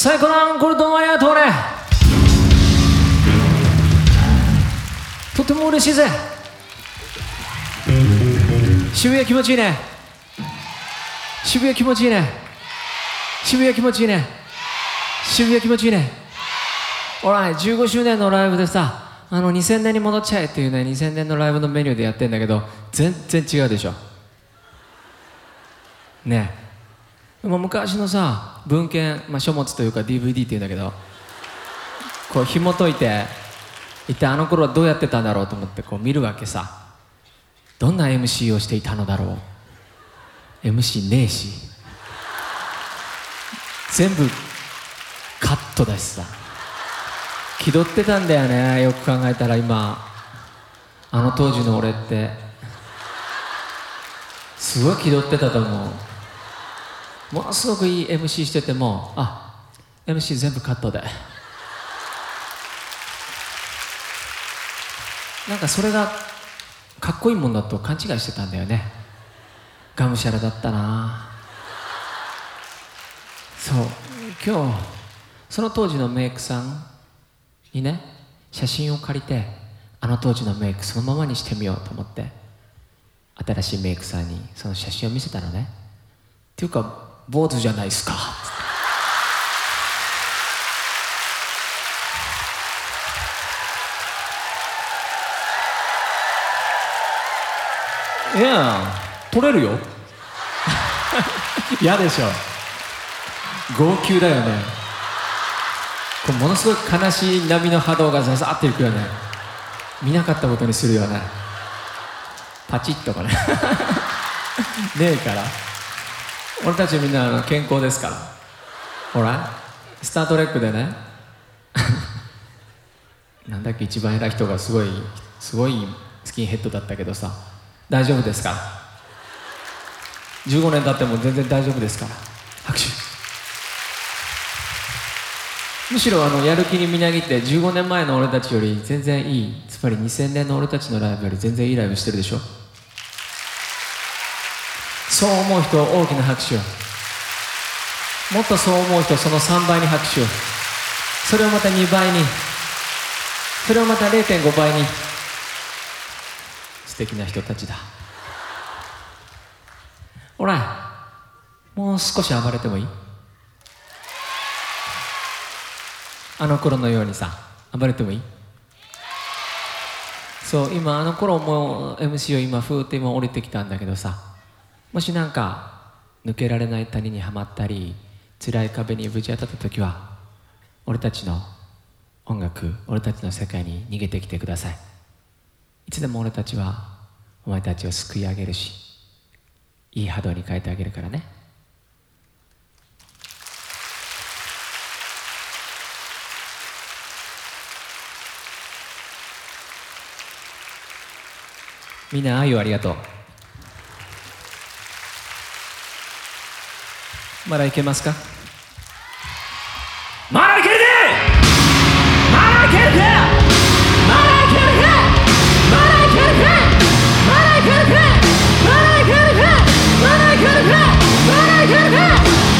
最高のアンコールどうもありがとうね。とても嬉しいぜ。渋谷気持ちいいね。渋谷気持ちいいね。渋谷気持ちいいね。渋谷気持ちいいね。ほら15周年のライブでさあの2000年に戻っちゃえっていうね2000年のライブのメニューでやってんだけど全然違うでしょ。ねえ。でも昔のさ文献、まあ、書物というか DVD っていうんだけどこう紐解いて一体あの頃はどうやってたんだろうと思ってこう見るわけさ。どんな MC をしていたのだろう。MC ねえし。全部カットだしさ。気取ってたんだよねよく考えたら今。あの当時の俺って。すごい気取ってたと思う。ものすごくいい MC しててもあ MC 全部カットで。なんかそれがかっこいいもんだと勘違いしてたんだよね。がむしゃらだったな。そう。今日その当時のメイクさんにね写真を借りてあの当時のメイクそのままにしてみようと思って新しいメイクさんにその写真を見せたのね。っていうか坊主じゃないですか。いや取れるよ。嫌でしょ。号泣だよね。これものすごい悲しい波の波動がザザーっていくよね。見なかったことにするよね。パチッとかね ねえから俺たちみんなあの健康ですから。ほらスター・トレックでね。なんだっけ一番偉い人がすごいすごいスキンヘッドだったけどさ。大丈夫ですか？ら15年経っても全然大丈夫ですから。拍手。むしろあのやる気にみなぎって15年前の俺たちより全然いい。つまり2000年の俺たちのライブより全然いいライブしてるでしょ？そう思う人大きな拍手をもっとそう思う人その3倍に拍手をそれをまた2倍に。それをまた0.5倍に。素敵な人たちだ。ほらもう少し暴れてもいい？あの頃のようにさ暴れてもいい？そう今あの頃も MC を今ふーって今降りてきたんだけどさもしなんか抜けられない谷にはまったり辛い壁にぶち当たった時は俺たちの音楽俺たちの世界に逃げてきてください。いつでも俺たちはお前たちを救い上げるしいい波動に変えてあげるからね。みんな愛をありがとう。まだいけますか？